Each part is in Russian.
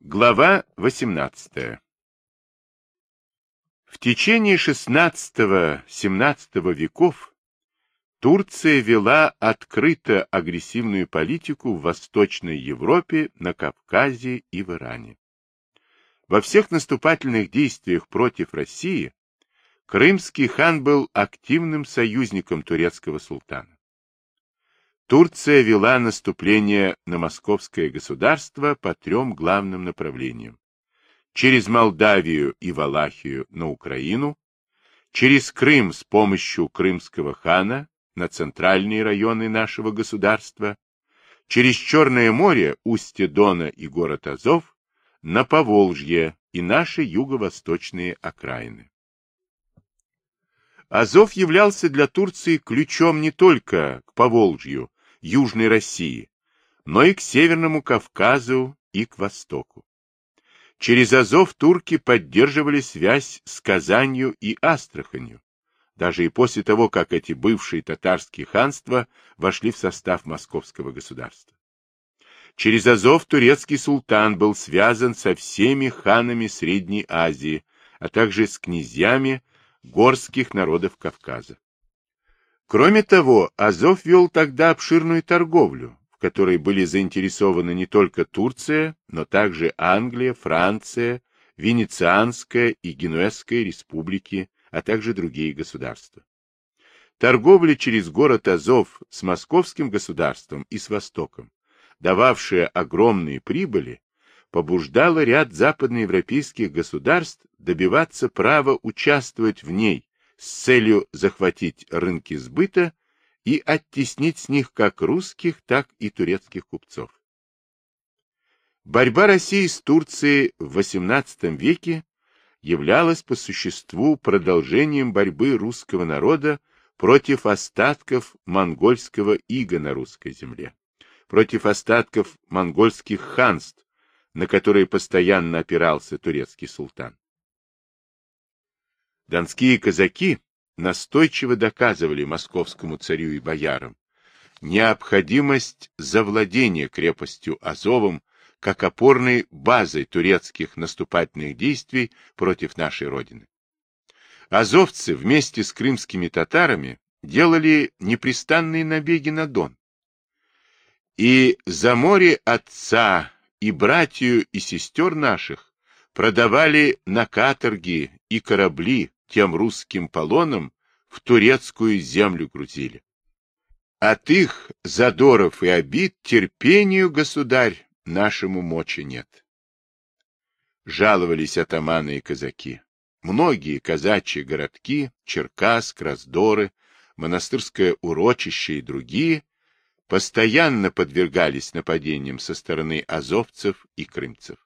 Глава 18 В течение XVI-XVII веков Турция вела открыто агрессивную политику в Восточной Европе, на Кавказе и в Иране. Во всех наступательных действиях против России крымский хан был активным союзником турецкого султана. Турция вела наступление на московское государство по трем главным направлениям. Через Молдавию и Валахию на Украину, через Крым с помощью крымского хана на центральные районы нашего государства, через Черное море, устье Дона и город Азов, на Поволжье и наши юго-восточные окраины. Азов являлся для Турции ключом не только к Поволжью, Южной России, но и к Северному Кавказу и к востоку. Через Азов турки поддерживали связь с Казанью и Астраханью, даже и после того, как эти бывшие татарские ханства вошли в состав московского государства. Через Азов турецкий султан был связан со всеми ханами Средней Азии, а также с князьями горских народов Кавказа. Кроме того, Азов вел тогда обширную торговлю, в которой были заинтересованы не только Турция, но также Англия, Франция, Венецианская и Генуэзская республики, а также другие государства. Торговля через город Азов с московским государством и с Востоком, дававшая огромные прибыли, побуждала ряд западноевропейских государств добиваться права участвовать в ней с целью захватить рынки сбыта и оттеснить с них как русских, так и турецких купцов. Борьба России с Турцией в XVIII веке являлась по существу продолжением борьбы русского народа против остатков монгольского ига на русской земле, против остатков монгольских ханств, на которые постоянно опирался турецкий султан. Донские казаки настойчиво доказывали московскому царю и боярам необходимость завладения крепостью Азовом как опорной базой турецких наступательных действий против нашей Родины. Азовцы вместе с крымскими татарами делали непрестанные набеги на Дон. И за море отца и братью и сестер наших продавали на каторги и корабли тем русским полонам в турецкую землю грузили. От их задоров и обид терпению, государь, нашему мочи нет. Жаловались атаманы и казаки. Многие казачьи городки, Черкас, Раздоры, монастырское урочище и другие постоянно подвергались нападениям со стороны азовцев и крымцев.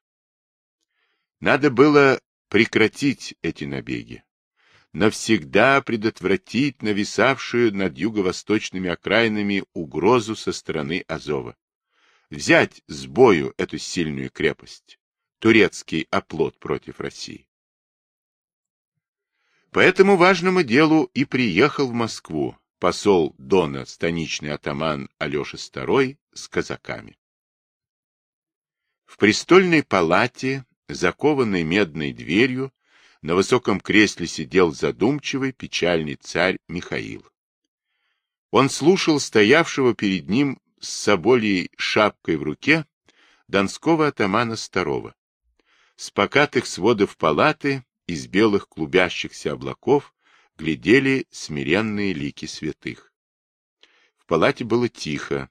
Надо было прекратить эти набеги, навсегда предотвратить нависавшую над юго-восточными окраинами угрозу со стороны Азова. Взять с бою эту сильную крепость, турецкий оплот против России. По этому важному делу и приехал в Москву посол Дона, станичный атаман Алеша II с казаками. В престольной палате, закованной медной дверью, на высоком кресле сидел задумчивый, печальный царь Михаил. Он слушал стоявшего перед ним с соболей шапкой в руке донского атамана Старого. С покатых сводов палаты из белых клубящихся облаков глядели смиренные лики святых. В палате было тихо.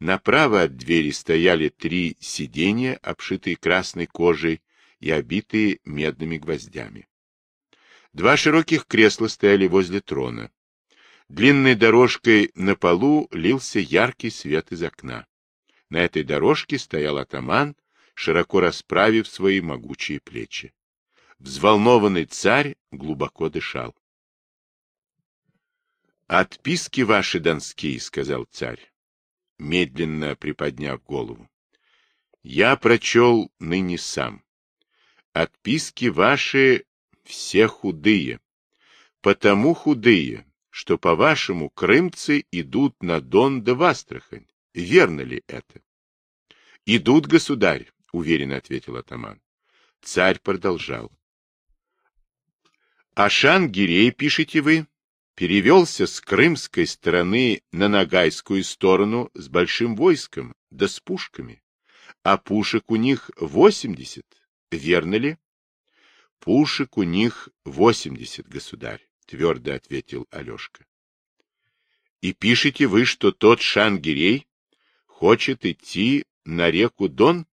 Направо от двери стояли три сиденья, обшитые красной кожей, и обитые медными гвоздями. Два широких кресла стояли возле трона. Длинной дорожкой на полу лился яркий свет из окна. На этой дорожке стоял атаман, широко расправив свои могучие плечи. Взволнованный царь глубоко дышал. «Отписки ваши донские», — сказал царь, медленно приподняв голову. «Я прочел ныне сам. Отписки ваши все худые, потому худые, что, по-вашему, крымцы идут на Дон да в. Верно ли это? Идут, государь, уверенно ответил атаман. Царь продолжал. Ашан Гирей, пишете вы, перевелся с крымской стороны на Ногайскую сторону с большим войском, да с пушками. А пушек у них восемьдесят, верно ли? Пушек у них восемьдесят, государь, твердо ответил Алешка. И пишете вы, что тот Шангирей хочет идти на реку Дон,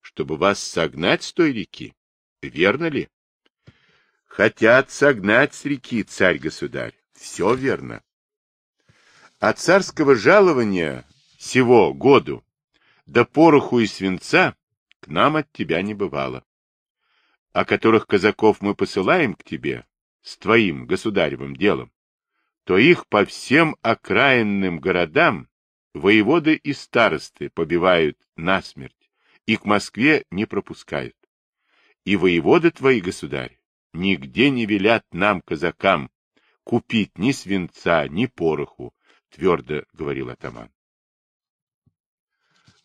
чтобы вас согнать с той реки, верно ли? Хотят согнать с реки, царь-государь. Все верно. А царского жалования всего году до пороху и свинца к нам от тебя не бывало. А которых казаков мы посылаем к тебе с твоим государевым делом, то их по всем окраинным городам воеводы и старосты побивают насмерть и к Москве не пропускают. И воеводы твои, государь, нигде не велят нам, казакам, купить ни свинца, ни пороху, твердо говорил атаман.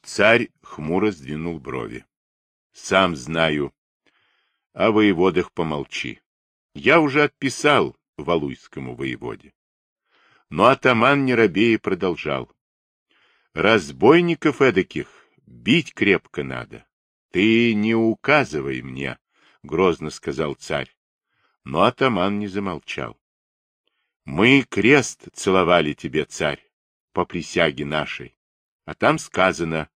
Царь хмуро сдвинул брови. Сам знаю. О воеводах помолчи. Я уже отписал Валуйскому воеводе. Но атаман Неробея продолжал. Разбойников эдаких бить крепко надо. Ты не указывай мне, — грозно сказал царь. Но атаман не замолчал. Мы крест целовали тебе, царь, по присяге нашей. А там сказано,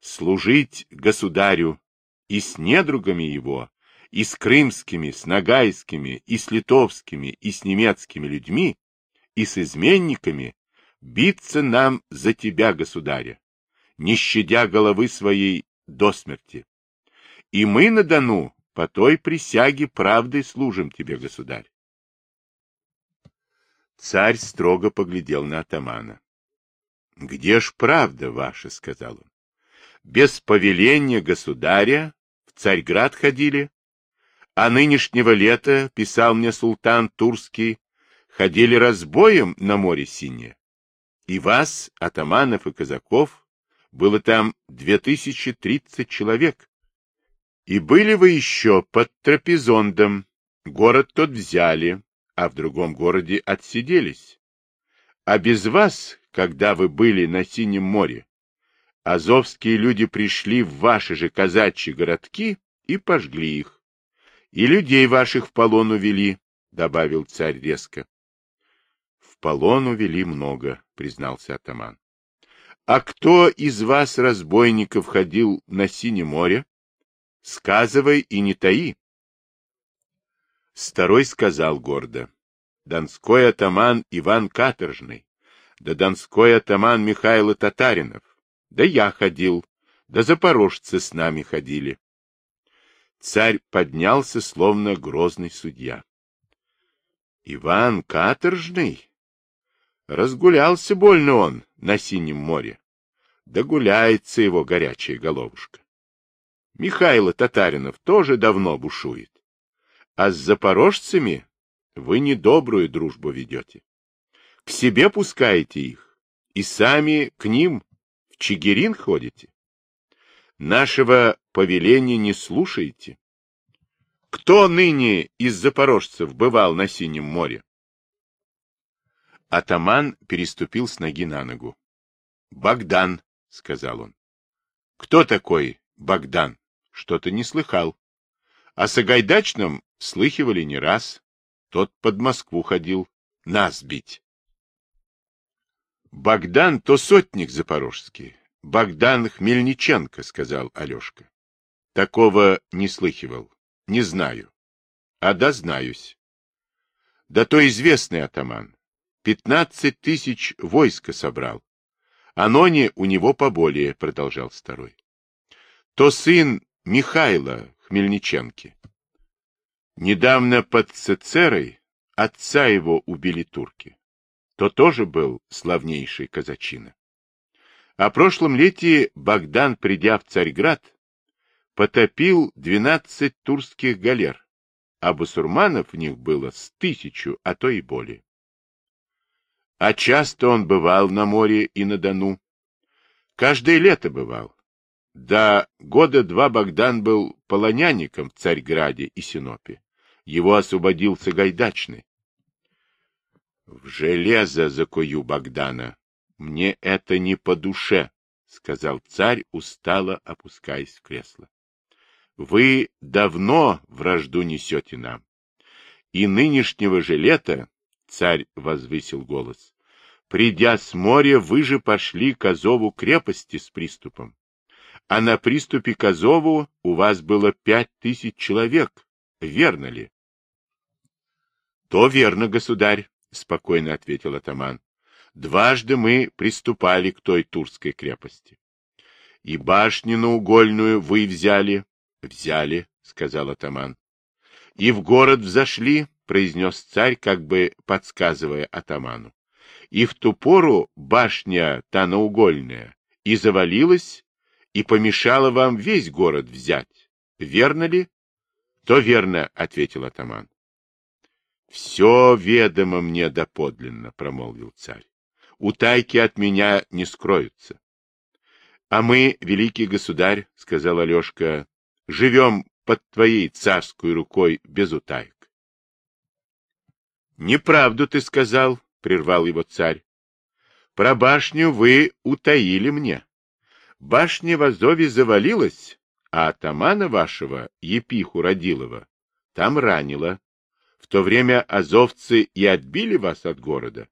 служить государю и с недругами его, и с крымскими, с нагайскими, и с литовскими, и с немецкими людьми, и с изменниками, биться нам за тебя, государя, не щадя головы своей до смерти. И мы на Дону по той присяге правдой служим тебе, государь. Царь строго поглядел на атамана. — Где ж правда ваша? — сказал он. — Без повеления государя в Царьград ходили, а нынешнего лета, писал мне султан Турский, ходили разбоем на море Синее. И вас, атаманов и казаков, было там две тысячи тридцать человек, и были вы еще под Трапезондом. Город тот взяли, а в другом городе отсиделись. А без вас, когда вы были на Синем море, азовские люди пришли в ваши же казачьи городки и пожгли их. И людей ваших в полон увели, — добавил царь резко. — В полон увели много, — признался атаман. — А кто из вас, разбойников, ходил на Синее море? Сказывай и не таи. Старой сказал гордо. Донской атаман Иван Каторжный, да донской атаман Михайло Татаринов, да я ходил, да запорожцы с нами ходили. Царь поднялся, словно грозный судья. Иван Каторжный? Разгулялся больно он на Синем море. Да гуляется его горячая головушка. Михайло Татаринов тоже давно бушует. А с запорожцами вы недобрую дружбу ведете. К себе пускаете их, и сами к ним в Чигирин ходите. Нашего повеления не слушаете. Кто ныне из запорожцев бывал на Синем море? Атаман переступил с ноги на ногу. — Богдан, — сказал он. — Кто такой Богдан? Что-то не слыхал. А с Агайдачным слыхивали не раз. Тот под Москву ходил. Нас бить. Богдан то сотник запорожский. Богдан Хмельниченко, сказал Алешка. Такого не слыхивал. Не знаю. А да знаюсь. Да то известный атаман. Пятнадцать тысяч войска собрал. Аноне у него поболее, продолжал старой. То сын Михайла Хмельниченки. Недавно под Цецерой отца его убили турки. То тоже был славнейший казачина. А прошлом лете Богдан, придя в Царьград, потопил двенадцать турских галер, а басурманов в них было с тысячу, а то и более. А часто он бывал на море и на Дону. Каждое лето бывал. до года два Богдан был полонянником в Царьграде и Синопе. Его освободил Сагайдачный. В железо закую Богдана. Мне это не по душе, — сказал царь, устало опускаясь в кресло. Вы давно вражду несете нам. И нынешнего же лета, — царь возвысил голос, — придя с моря, вы же пошли к Азову крепости с приступом. А на приступе к Азову у вас было пять тысяч человек, верно ли? — То верно, государь, — спокойно ответил атаман. — Дважды мы приступали к той Турской крепости. И башню наугольную вы взяли, — Взяли, — сказал атаман. — И в город взошли, — произнес царь, как бы подсказывая атаману. И в ту пору башня та наугольная и завалилась, и помешала вам весь город взять. Верно ли? — То верно, — ответил атаман. — Все ведомо мне доподлинно, — промолвил царь. — Утайки от меня не скроются. — А мы, великий государь, — сказал Алешка, живем под твоей царской рукой без утаек. — Неправду ты сказал, — прервал его царь. — Про башню вы утаили мне. Башня в Азове завалилась, а атамана вашего, Епиху Родилова, там ранило. В то время азовцы и отбили вас от города.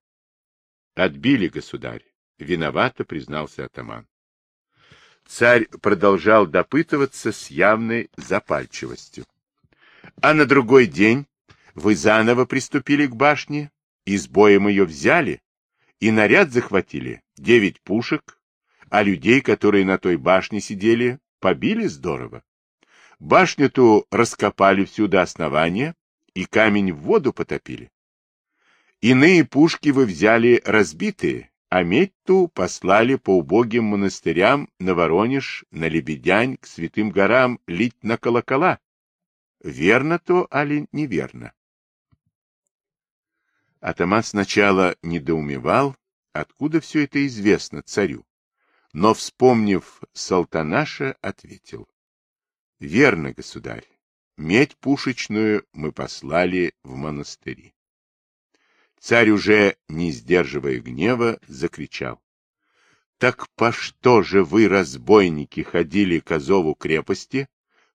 — Отбили, государь, — виновато признался атаман. Царь продолжал допытываться с явной запальчивостью. А на другой день вы заново приступили к башне, и с боем ее взяли, и наряд захватили, девять пушек, а людей, которые на той башне сидели, побили здорово. Башню-ту раскопали всю до основания, и камень в воду потопили. Иные пушки вы взяли разбитые, а Метту послали по убогим монастырям на Воронеж, на Лебедянь, к святым горам лить на колокола. Верно то, али неверно? Атаман сначала недоумевал, откуда все это известно царю, но, вспомнив Салтанаша, ответил. — Верно, государь, медь пушечную мы послали в монастыри. Царь уже, не сдерживая гнева, закричал. — Так по что же вы, разбойники, ходили к Азову крепости?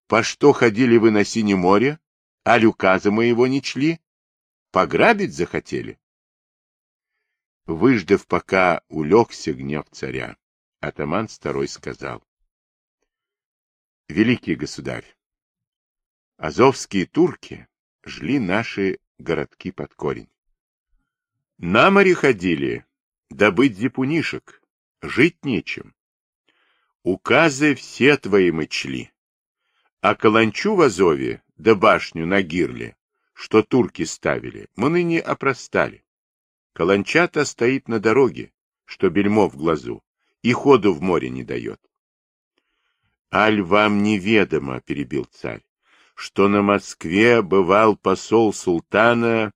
По что ходили вы на Синее море? А люказа моего не чли? Пограбить захотели? Выждав, пока улегся гнев царя, атаман второй сказал. — Великий государь, азовские турки жгли наши городки под корень. На море ходили, добыть зипунишек, жить нечем. Указы все твои мы чли. А каланчу в Азове, да башню на Гирле, что турки ставили, мы ныне опростали. Каланча-то стоит на дороге, что бельмо в глазу, и ходу в море не дает. — Аль вам неведомо, — перебил царь, — что на Москве бывал посол султана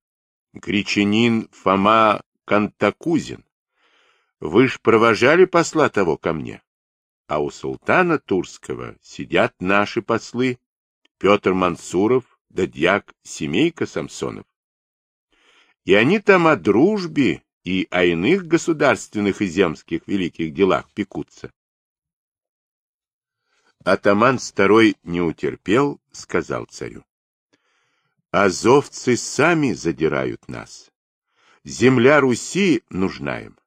Гречанин Фома Кантакузин. Вы ж провожали посла того ко мне. А у султана Турского сидят наши послы, Петр Мансуров да Семейка Самсонов. И они там о дружбе и о иных государственных и земских великих делах пекутся. Атаман второй не утерпел, сказал царю. Азовцы сами задирают нас. Земля Руси нужна им.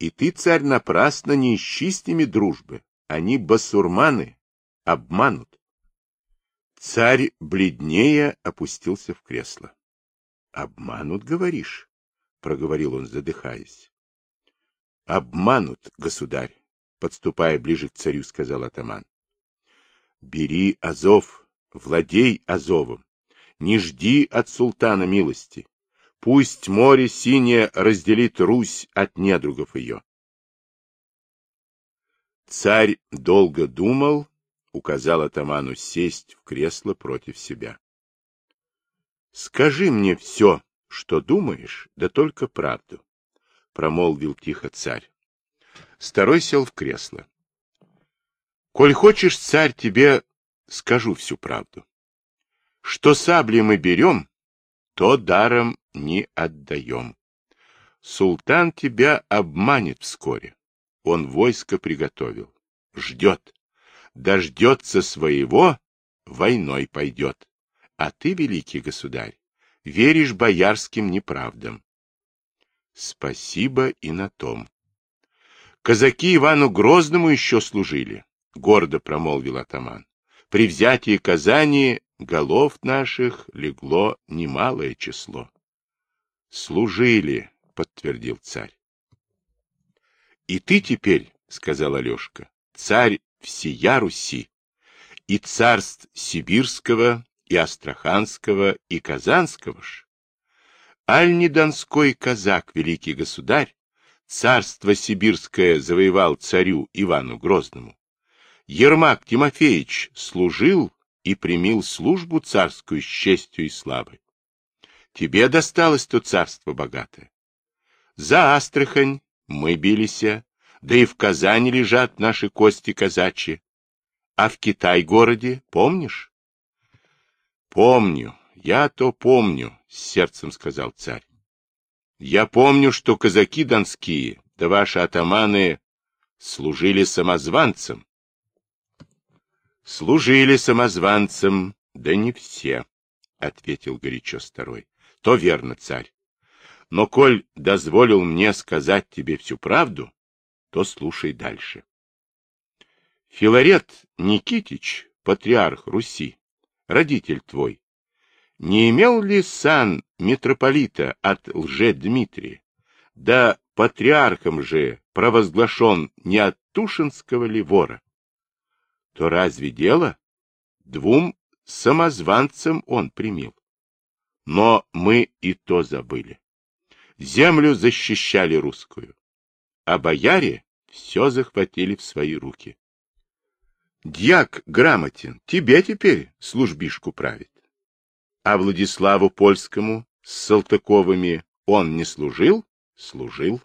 И ты, царь, напрасно не ищи с ними дружбы. Они басурманы, обманут. Царь бледнее опустился в кресло. — Обманут, говоришь? — проговорил он, задыхаясь. — Обманут, государь, — подступая ближе к царю, сказал атаман. — Бери Азов, владей Азовом, не жди от султана милости. Пусть море синее разделит Русь от недругов ее. Царь долго думал, указал атаману сесть в кресло против себя. — Скажи мне все, что думаешь, да только правду, — промолвил тихо царь. Старой сел в кресло. Коль хочешь, царь, тебе скажу всю правду. Что сабли мы берем, то даром не отдаем. Султан тебя обманет вскоре. Он войско приготовил. Ждет. Дождется своего, войной пойдет. А ты, великий государь, веришь боярским неправдам. Спасибо и на том. Казаки Ивану Грозному еще служили, — гордо промолвил атаман. При взятии Казани голов наших легло немалое число. — Служили, — подтвердил царь. — И ты теперь, — сказал Алешка, — царь всея Руси, и царств Сибирского, и Астраханского, и Казанского ж. Аль не донской казак, великий государь, царство сибирское завоевал царю Ивану Грозному. Ермак Тимофеевич служил и примил службу царскую с честью и славой. Тебе досталось то царство богатое. За Астрахань мы билися, да и в Казани лежат наши кости казачьи. А в Китай-городе, помнишь? Помню, я то помню, с сердцем сказал царь. Я помню, что казаки донские, да ваши атаманы, служили самозванцам. Служили самозванцам, да не все, — ответил горячо старой. То верно, царь. Но коль дозволил мне сказать тебе всю правду, то слушай дальше. Филарет Никитич, патриарх Руси, родитель твой, не имел ли сан митрополита от лже-Дмитрия? Да патриархом же провозглашен не от Тушинского ли вора? То разве дело? Двум самозванцам он примил. Но мы и то забыли. Землю защищали русскую, а бояре все захватили в свои руки. Дьяк грамотен, тебе теперь службишку правит а Владиславу Польскому с Салтыковыми он не служил? Служил.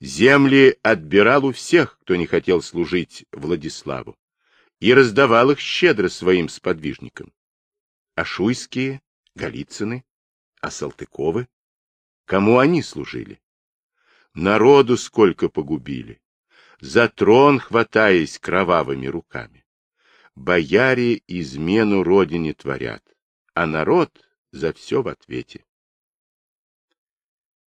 Земли отбирал у всех, кто не хотел служить Владиславу, и раздавал их щедро своим сподвижникам. А Шуйские, Голицыны, а Салтыковы? Кому они служили? Народу сколько погубили, за трон хватаясь кровавыми руками. Бояре измену родине творят, а народ за все в ответе.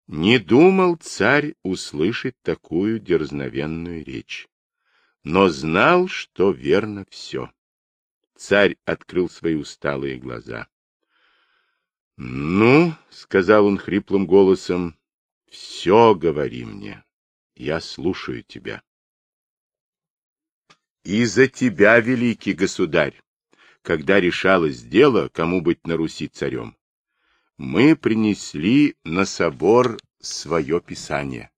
Не думал царь услышать такую дерзновенную речь, но знал, что верно все. Царь открыл свои усталые глаза. — Ну, — сказал он хриплым голосом, — все говори мне, я слушаю тебя. — И за тебя, великий государь, когда решалось дело, кому быть на Руси царем, мы принесли на собор свое писание.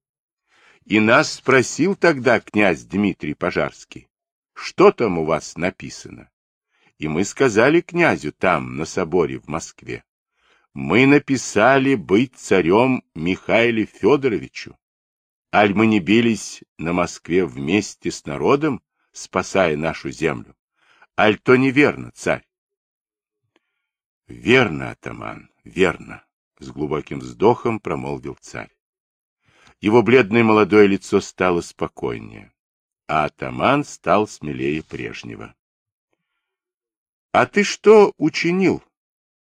И нас спросил тогда князь Дмитрий Пожарский, что там у вас написано. И мы сказали князю там, на соборе в Москве. Мы написали быть царем Михаиле Федоровичу. Аль мы не бились на Москве вместе с народом, спасая нашу землю. Аль то неверно, царь? Верно, атаман, верно, с глубоким вздохом промолвил царь. Его бледное молодое лицо стало спокойнее, а атаман стал смелее прежнего. — А ты что учинил?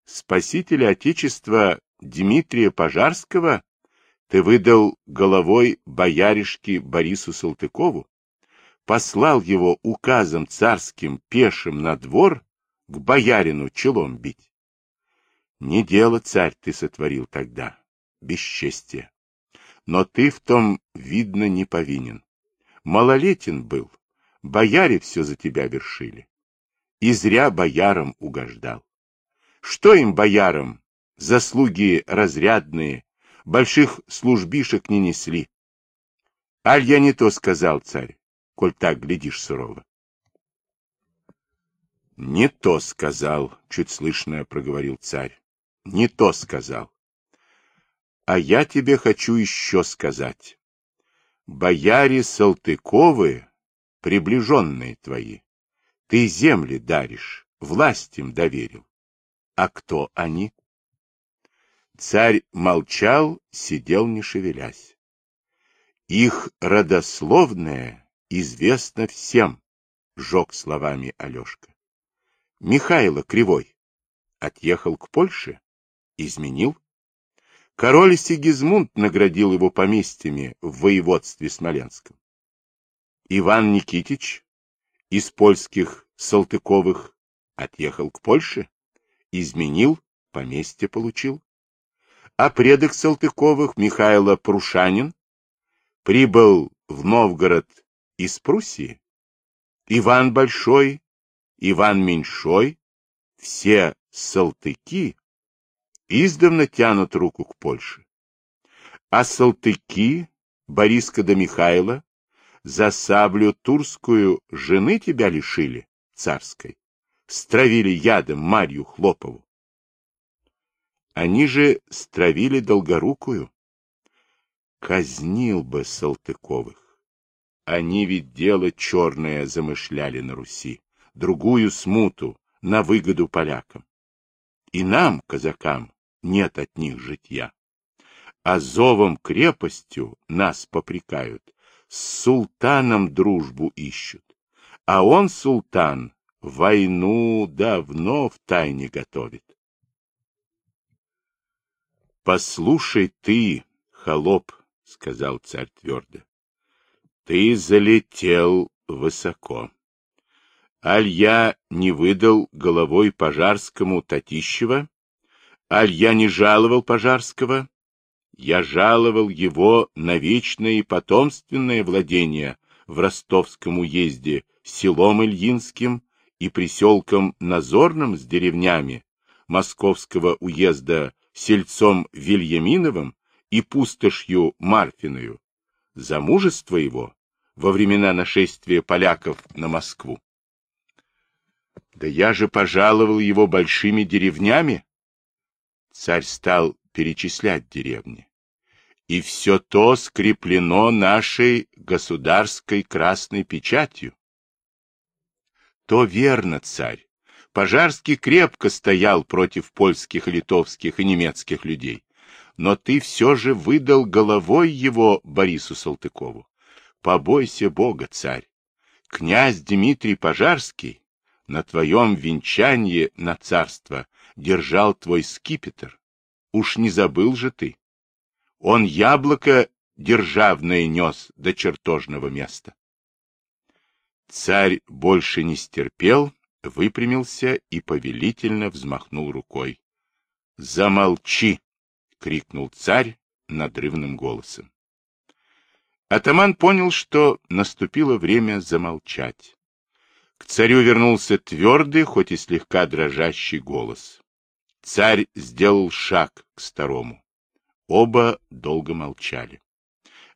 Спасителя Отечества Дмитрия Пожарского ты выдал головой бояришки Борису Салтыкову? послал его указом царским пешим на двор к боярину челом бить. Не дело, царь, ты сотворил тогда, бесчестие. Но ты в том, видно, не повинен. Малолетен был, бояре все за тебя вершили. И зря боярам угождал. Что им, боярам, заслуги разрядные, больших службишек не несли? Аль я не то сказал, царь, коль так глядишь сурово. — Не то сказал, — чуть слышно проговорил царь. — Не то сказал. А я тебе хочу еще сказать. Бояре Салтыковы приближенные твои. Ты земли даришь, власть им доверил. А кто они? Царь молчал, сидел не шевелясь. Их родословное известно всем, жег словами Алешка. Михайло Кривой отъехал к Польше, изменил. Король Сигизмунд наградил его поместьями в воеводстве Смоленском. Иван Никитич из польских Салтыковых отъехал к Польше, изменил, поместье получил. А предок Салтыковых Михайло Прушанин прибыл в Новгород из Пруссии. Иван Большой, Иван Меньшой, все Салтыки издавна тянут руку к Польше. А Салтыки, Бориска да Михайла, за саблю турскую жены тебя лишили, царской, стравили ядом Марью Хлопову. Они же стравили Долгорукую. Казнил бы Салтыковых. Они ведь дело черное замышляли на Руси, другую смуту, на выгоду полякам. И нам, казакам, нет от них житья. Зовом крепостью нас попрекают, с султаном дружбу ищут. А он, султан, войну давно в тайне готовит. Послушай ты, холоп, — сказал царь твердо, — ты залетел высоко. Аль я не выдал головой Пожарскому Татищева, аль я не жаловал Пожарского, я жаловал его на вечное и потомственное владение в ростовском уезде селом Ильинским и приселком Назорным с деревнями московского уезда сельцом Вильяминовым и пустошью Марфиною, за мужество его во времена нашествия поляков на Москву. Да я же пожаловал его большими деревнями. Царь стал перечислять деревни. И все то скреплено нашей государской красной печатью. То верно, царь. Пожарский крепко стоял против польских, литовских и немецких людей. Но ты все же выдал головой его Борису Салтыкову. Побойся Бога, царь. Князь Дмитрий Пожарский на твоем венчании на царство держал твой скипетр. Уж не забыл же ты. Он яблоко державное нес до чертожного места. Царь больше не стерпел, выпрямился и повелительно взмахнул рукой. «Замолчи!» — крикнул царь надрывным голосом. Атаман понял, что наступило время замолчать. К царю вернулся твердый, хоть и слегка дрожащий голос. Царь сделал шаг к старому. Оба долго молчали.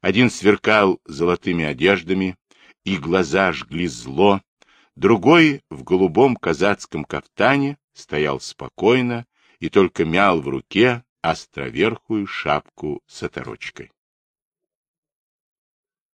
Один сверкал золотыми одеждами, и глаза жгли зло, другой в голубом казацком кафтане стоял спокойно и только мял в руке островерхую шапку с оторочкой.